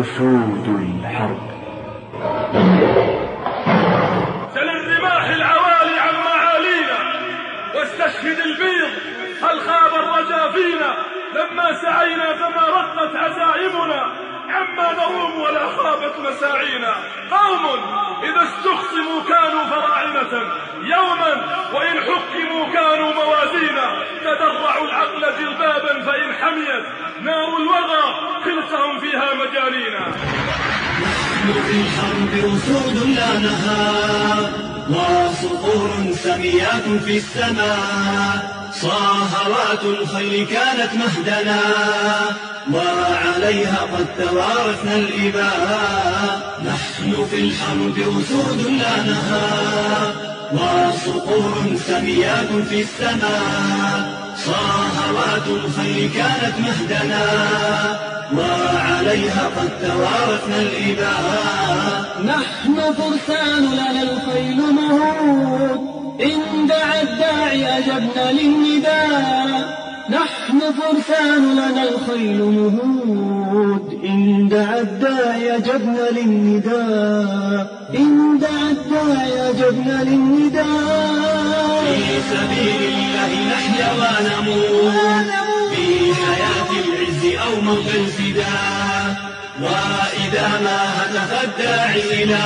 أسود الحرب. سل الرماح العوالي عن معالينا واستشهد البيض هل خاب الرجا فينا لما سعينا فما رقت عزائمنا عما نروم ولا خابت مساعينا. قوم إذا استخصموا كانوا فراعنة يوما وإن حكموا كانوا موازينا. تدرعوا العقل جلبابا نحن في الحرب أسود لا نهار وصقور سميات في السماء صاهرات الخيل كانت مهدنا وعليها قد توارثنا الإباء نحن في الحرب أسود لا نهار وصقور سميات في السماء صاهرات الخيل كانت مهدنا وعليها قد توارثنا الإباء. نحن فرسان لنا الخيل مهود إن دعا الداعي أجبنا للنداء. نحن فرسان لنا الخيل مهود إن دعا الداعي أجبنا للنداء. إن دعا الداعي أجبنا للنداء. في سبيل الله نحيا ونموت. موت الفداء وإذا ما هتف الداعي إلى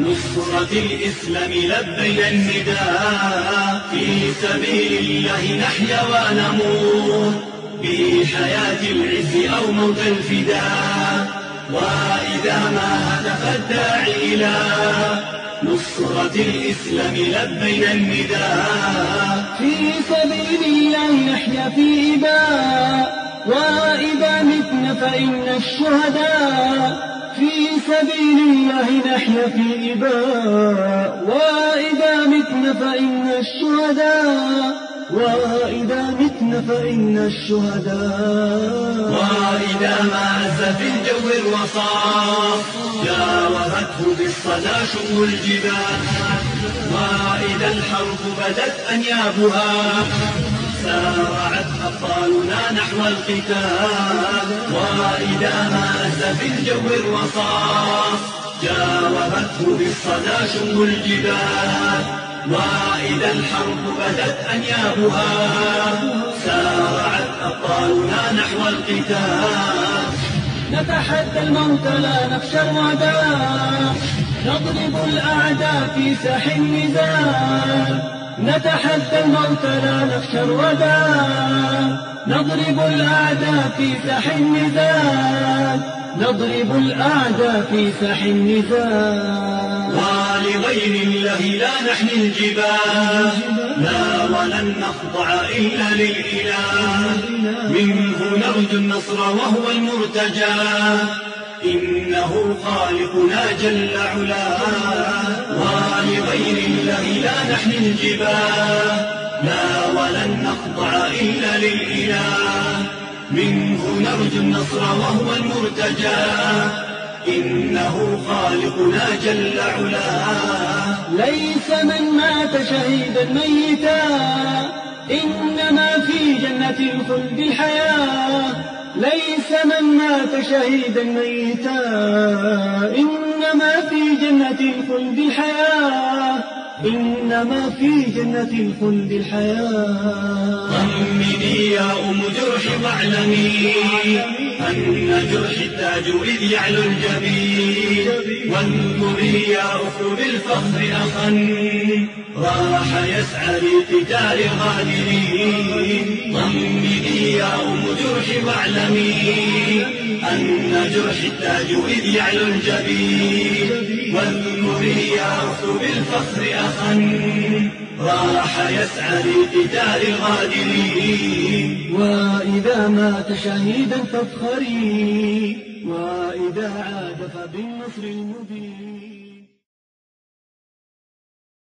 نصرة الإسلام لبينا النداء في سبيل الله نحيا ونموت في حياة العز أو موت الفداء وإذا ما هدف الداعي إلى نصرة الإسلام لبينا النداء في سبيل الله نحيا في إباء وإذا متنا فإن الشهداء في سبيل الله نحيا في إباء. وإذا متنا فإن الشهداء وإذا متنا فإن الشهداء. وإذا ما عز في الجو الرصاص جاوبته بالصدى شم الجبال. وإذا الحرب بدت أنيابها. سارعت أبطالنا نحو القتال وإذا ما عز في الجو الرصاص جاوبته بالصدى شم الجبال. وإذا الحرب بدت أنيابها سارعت أبطالنا نحو القتال. نتحدى الموت لا نخشى الوداع نضرب الأعداء في ساح النزال. نتحدى الموت لا نخشى الوداع. نضرب الأعداء في ساح النزال نضرب الأعداء في ساح النزال ولغير الله لا نحمي الجبال. لا ولن نخضع إلا للإله. منه نرجو النصر وهو المرتجى. إنه خالقنا جل علاه ولغير الله لا نحمي الجبال لا ولن نخضع إلا للإله. منه نرجو النصر وهو المرتجى إنه خالقنا جل علاه. ليس من مات شهيدا ميتا إنما في جنة الخلد الحياة. ليس من مات شهيدا ميتا إنما في جنة الخلد الحياة إنما في جنة الخلد الحياة. طمني يا أم جرح واعلمي أن جرح التاج إذ يعلو الجبين. وانظري يا أخت بالفخر أخا راح يسعى لقتال غادرين. طمني يا أم جرح واعلمي أن جرح التاج إذ يعلو الجبين واذكري يا بالفخر أخا راح يسعى لقتال غادرين وإذا مات شهيدا فافخري وإذا عاد فبالنصر المبين.